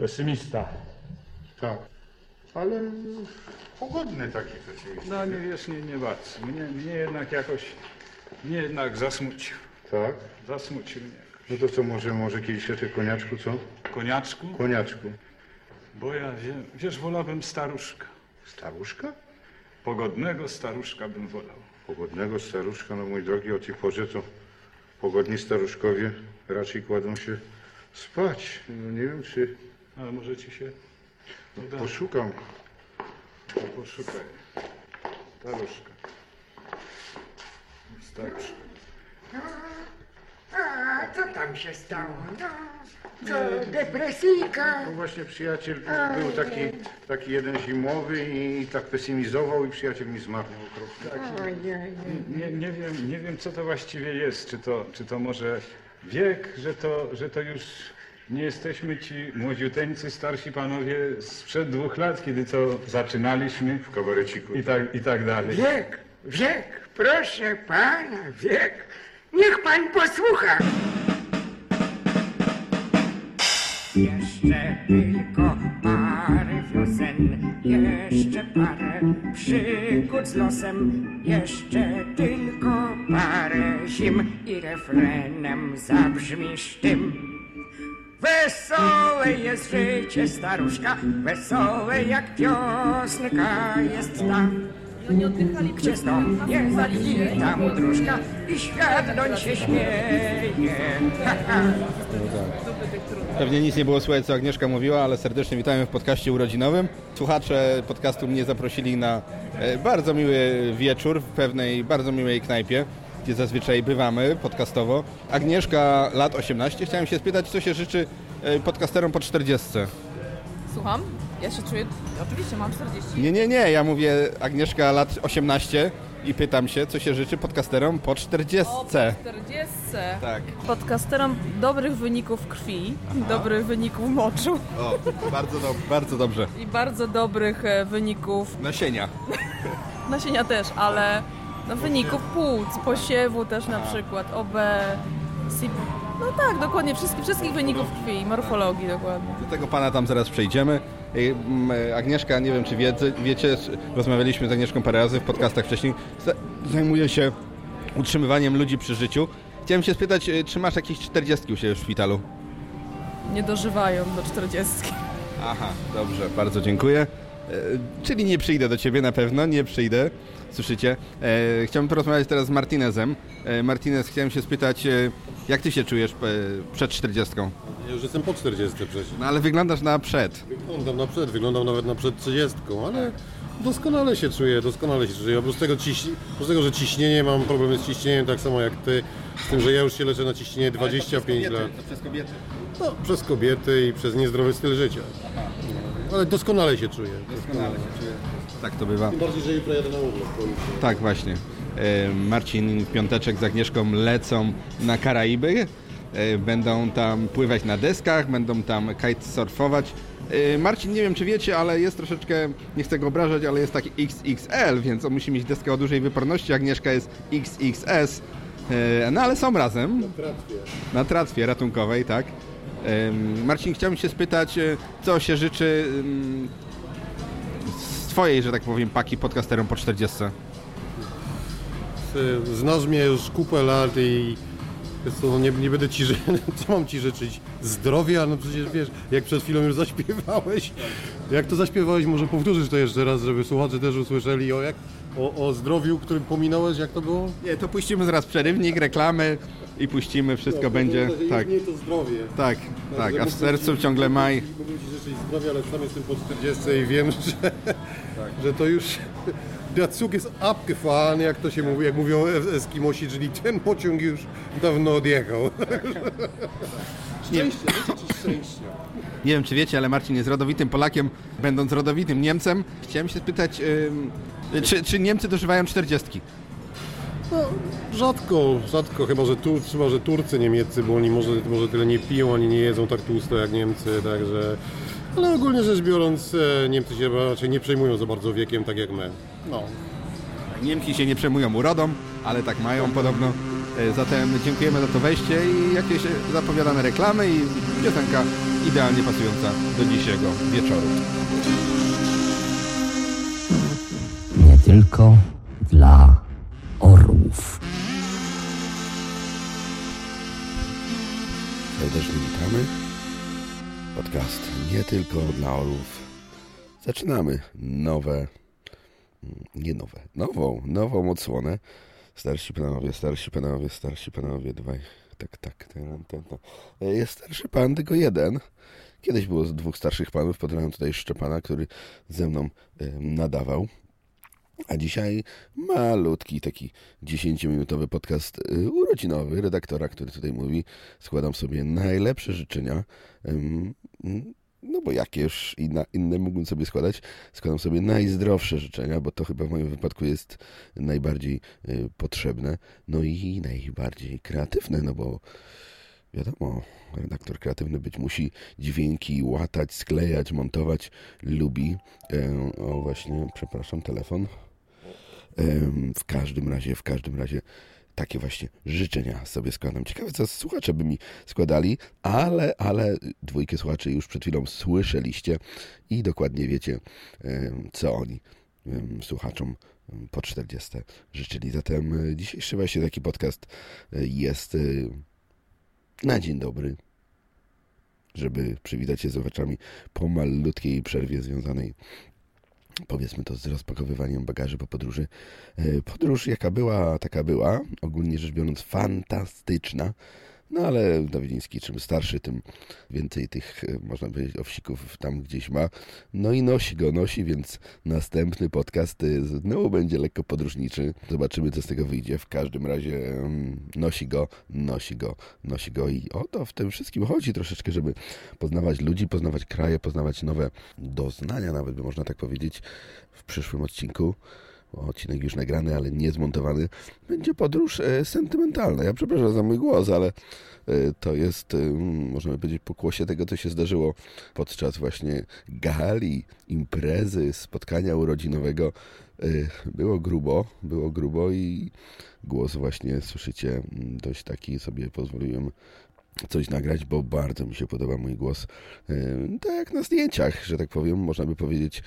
Pesymista. Tak. Ale pogodny taki pesymista. No nie wiesz, nie, nie bardzo. Mnie, mnie jednak jakoś, mnie jednak zasmucił. Tak? Zasmucił mnie. No to co, może, może kieliszeczek koniaczku, co? Koniaczku? Koniaczku. Bo ja wiem, wiesz, wolałbym staruszka. Staruszka? Pogodnego staruszka bym wolał. Pogodnego staruszka, no mój drogi, o tej porze to pogodni staruszkowie raczej kładą się spać. No nie wiem, czy Ale może ci się uda. poszukam. To Poszukaj. Staruszka. Staruszka. A co tam się stało? No, co, depresyjka? No właśnie przyjaciel był taki, taki jeden zimowy i tak pesymizował i przyjaciel mi zmarł okropnie. Ojej. Nie, nie, wiem, nie wiem, co to właściwie jest. Czy to, czy to może wiek, że to, że to już nie jesteśmy ci młodziuteńcy, starsi panowie sprzed dwóch lat, kiedy to zaczynaliśmy W kabareciku. i tak, i tak dalej. Wiek, wiek, proszę pana, wiek. Niech pan posłucha. Jeszcze tylko parę wiosen, jeszcze parę przygód z losem, jeszcze tylko parę zim i refrenem zabrzmisz tym. Wesołe jest życie staruszka, wesołe jak piosenka jest ta. Gdzie stąpnie zalita mu dróżka i świat doń się śmieje. Pewnie nic nie było słychać, co Agnieszka mówiła, ale serdecznie witamy w podcaście urodzinowym. Słuchacze podcastu mnie zaprosili na e, bardzo miły wieczór w pewnej bardzo miłej knajpie, gdzie zazwyczaj bywamy podcastowo. Agnieszka, lat 18. Chciałem się spytać, co się życzy e, podcasterom po 40. Słucham? Ja się czuję... Oczywiście mam 40. Nie, nie, nie, ja mówię Agnieszka, lat 18 i pytam się, co się życzy podcasterom po 40. O, po 40. Tak. Podcasterom dobrych wyników krwi, dobrych wyników moczu O, bardzo, do, bardzo dobrze. i bardzo dobrych e, wyników Nasienia. nasienia też, ale no, wyników płuc, posiewu też na przykład, OB, SIP. No tak, dokładnie, wszystkich, wszystkich wyników krwi, morfologii dokładnie. Do tego pana tam zaraz przejdziemy. Ej, m, Agnieszka, nie wiem czy wiecie, wiecie, rozmawialiśmy z Agnieszką parę razy w podcastach wcześniej, za- zajmuje się utrzymywaniem ludzi przy życiu. Chciałem się spytać, e, czy masz jakieś 40 u siebie w szpitalu? Nie dożywają do 40. Aha, dobrze, bardzo dziękuję. E, czyli nie przyjdę do ciebie na pewno, nie przyjdę. Słyszycie? E, chciałbym porozmawiać teraz z Martinezem. E, Martinez, chciałem się spytać, e, jak ty się czujesz e, przed 40? Ja już jestem po 40 przecież. No ale wyglądasz na przed. Wyglądam na przed, wyglądam nawet na przed 30, ale doskonale się czuję, doskonale się czuję. Oprócz tego, ciś... Oprócz tego, że ciśnienie, mam problemy z ciśnieniem tak samo jak ty, z tym, że ja już się leczę na ciśnienie 25 lat. To przez kobiety. No, przez kobiety i przez niezdrowy styl życia. Ale doskonale się czuję. Doskonale. Tak to bywa. Tym bardziej, że jutro jadę na urlop. się- Tak, właśnie. E, Marcin piąteczek z Agnieszką lecą na Karaiby. E, Będą tam pływać na deskach, będą tam kitesurfować. E, Marcin, nie wiem czy wiecie, ale jest troszeczkę, nie chcę go obrażać, ale jest taki XXL, więc on musi mieć deskę o dużej wyporności. Agnieszka jest XXS. No ale są razem. Na tratwie ratunkowej, tak. Marcin, chciałbym się spytać, e, co się życzy z twojej, że tak powiem, paki podcasterom po 40? Ty Znasz mnie już kupę lat i co, no nie, nie będę ci co mam ci życzyć? Zdrowia? No przecież wiesz, jak przed chwilą już zaśpiewałeś, jak to zaśpiewałeś, może powtórzysz to jeszcze raz, żeby słuchacze też usłyszeli o, jak, o, o zdrowiu, którym pominąłeś, jak to było? Nie, to puścimy zaraz przerywnik, reklamy i puścimy, wszystko będzie. Tak, Nie to zdrowie. tak, tak, a w sercu ci- ciągle maj. Mógłbym ci życzyć zdrowia, ale sam jestem po 40 i wiem, że, że to już der Zug jest abgefahren, jak to się mówi, jak mówią Eskimosi, czyli ten pociąg już dawno odjechał. Szczęście, życzę ci szczęścia. Nie wiem, czy wiecie, ale Marcin jest rodowitym Polakiem, będąc rodowitym Niemcem. Chciałem się spytać, ym, czy, czy Niemcy dożywają 40? No, rzadko, rzadko, chyba że, tu, chyba, że Turcy niemieccy, bo oni może, może tyle nie piją, ani nie jedzą tak tłusto jak Niemcy, także... Ale ogólnie rzecz biorąc, e, Niemcy się raczej nie przejmują za bardzo wiekiem, tak jak my. No. Niemki się nie przejmują urodą, ale tak mają podobno. E, Zatem dziękujemy za to wejście i jakieś zapowiadane reklamy i piosenka idealnie pasująca do dzisiejszego wieczoru. nie tylko dla orłów. Serdecznie witamy. Podcast nie tylko dla orłów. Zaczynamy nowe, mm, nie nowe, nową, nową odsłonę. Starsi panowie, starsi panowie, starsi panowie, dwaj, tak, tak, ten, ten, ten. Jest starszy pan, tylko jeden. Kiedyś było z dwóch starszych panów, pozdrawiam tutaj Szczepana, który ze mną nadawał. A dzisiaj malutki, taki 10-minutowy podcast y, urodzinowy redaktora, który tutaj mówi. Składam sobie najlepsze życzenia. No bo jakież inna, inne mógłbym sobie składać? Składam sobie najzdrowsze życzenia, bo to chyba w moim wypadku jest najbardziej y, potrzebne. No i najbardziej kreatywne, no bo wiadomo, redaktor kreatywny być musi dźwięki łatać, sklejać, montować, lubi. E, O właśnie, przepraszam, telefon. W każdym razie, w każdym razie takie właśnie życzenia sobie składam. Ciekawe, co słuchacze by mi składali, ale, ale dwójkę słuchaczy już przed chwilą słyszeliście i dokładnie wiecie, co oni słuchaczom po 40 życzyli. Zatem e, dzisiejszy właśnie taki podcast e, jest e, na dzień dobry, żeby przywitać się z oczami po malutkiej przerwie związanej powiedzmy to z rozpakowywaniem bagaży po podróży. E, Podróż jaka była, taka była. Ogólnie rzecz biorąc fantastyczna. No ale Dawidziński czym starszy, tym więcej tych, e, można powiedzieć, owsików tam gdzieś ma. No i nosi go, nosi, więc następny podcast e, znowu będzie lekko podróżniczy. Zobaczymy, co z tego wyjdzie. W każdym razie nosi go, nosi go, nosi go i o to w tym wszystkim chodzi troszeczkę, żeby poznawać ludzi, poznawać kraje, poznawać nowe doznania, nawet by można tak powiedzieć, w przyszłym odcinku. Odcinek już nagrany, ale nie zmontowany. Będzie podróż e, sentymentalna. Ja przepraszam za mój głos, ale e, to jest, e, możemy powiedzieć, pokłosie tego, co się zdarzyło podczas właśnie gali, imprezy, spotkania urodzinowego. Było grubo, było grubo i głos właśnie słyszycie m, dość taki sobie pozwoliłem coś nagrać, bo bardzo mi się podoba mój głos. Tak jak na zdjęciach, że tak powiem, można by powiedzieć,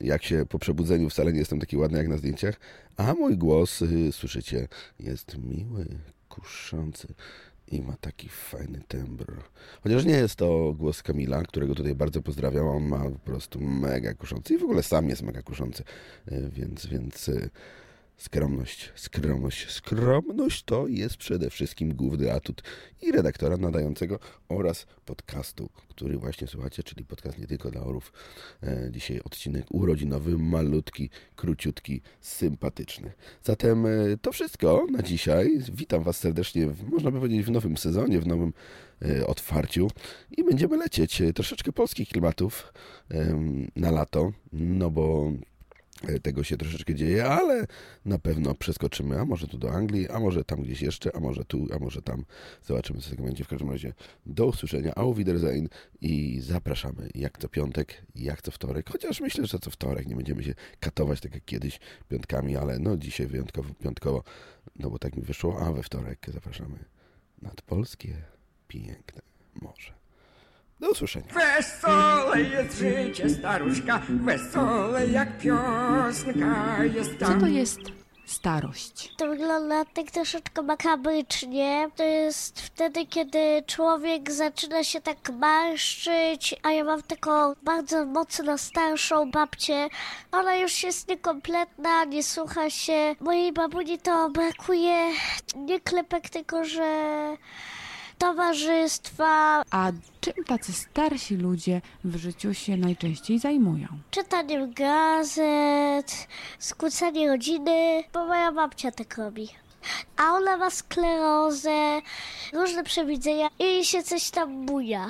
jak się po przebudzeniu wcale nie jestem taki ładny jak na zdjęciach, a mój głos, y, słyszycie, jest miły, kuszący i ma taki fajny tembr. Chociaż nie jest to głos Kamila, którego tutaj bardzo pozdrawiam, on ma po prostu mega kuszący i w ogóle sam jest mega kuszący, Y, więc, więc y, Skromność, skromność, skromność to jest przede wszystkim główny atut i redaktora nadającego oraz podcastu, który właśnie słuchacie, czyli podcast nie tylko dla orów. E, dzisiaj odcinek urodzinowy, malutki, króciutki, sympatyczny. Zatem e, to wszystko na dzisiaj. Witam Was serdecznie, w, można by powiedzieć, w nowym sezonie, w nowym e, otwarciu i będziemy lecieć troszeczkę polskich klimatów na lato, no bo tego się troszeczkę dzieje, ale na pewno przeskoczymy, a może tu do Anglii, a może tam gdzieś jeszcze, a może tu, a może tam. Zobaczymy, co z tego będzie. W każdym razie do usłyszenia, au Wiedersehen i zapraszamy jak co piątek, jak co wtorek, chociaż myślę, że co wtorek nie będziemy się katować tak jak kiedyś piątkami, ale no dzisiaj wyjątkowo piątkowo, no bo tak mi wyszło, a we wtorek zapraszamy nad polskie piękne morze. Do usłyszenia. Wesołe jest życie, staruszka, wesołe jak piosenka jest Co tam. to jest starość? To wygląda tak troszeczkę makabrycznie. To jest wtedy, kiedy człowiek zaczyna się tak marszczyć, a ja mam taką bardzo mocno starszą babcię. Ona już jest niekompletna, nie słucha się. Mojej babuni to brakuje nie klepek, tylko że towarzystwa, A czym tacy starsi ludzie w życiu się najczęściej zajmują? czytaniem gazet, skłócaniem rodziny, bo moja babcia tak robi. A ona ma sklerozę, różne przewidzenia i się coś tam buja.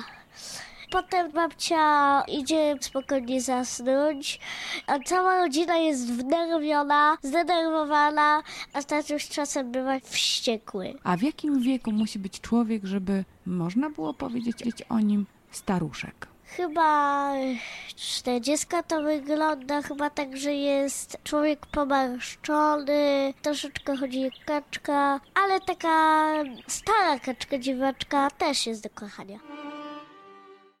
Potem babcia idzie spokojnie zasnąć, a cała rodzina jest wnerwiona, zdenerwowana, a tatuś czasem bywa wściekły. A w jakim wieku musi być człowiek, żeby można było powiedzieć o nim staruszek? Chyba 40 to wygląda chyba tak, że jest człowiek pomarszczony, troszeczkę chodzi jak kaczka, ale taka stara kaczka dziwaczka też jest do kochania.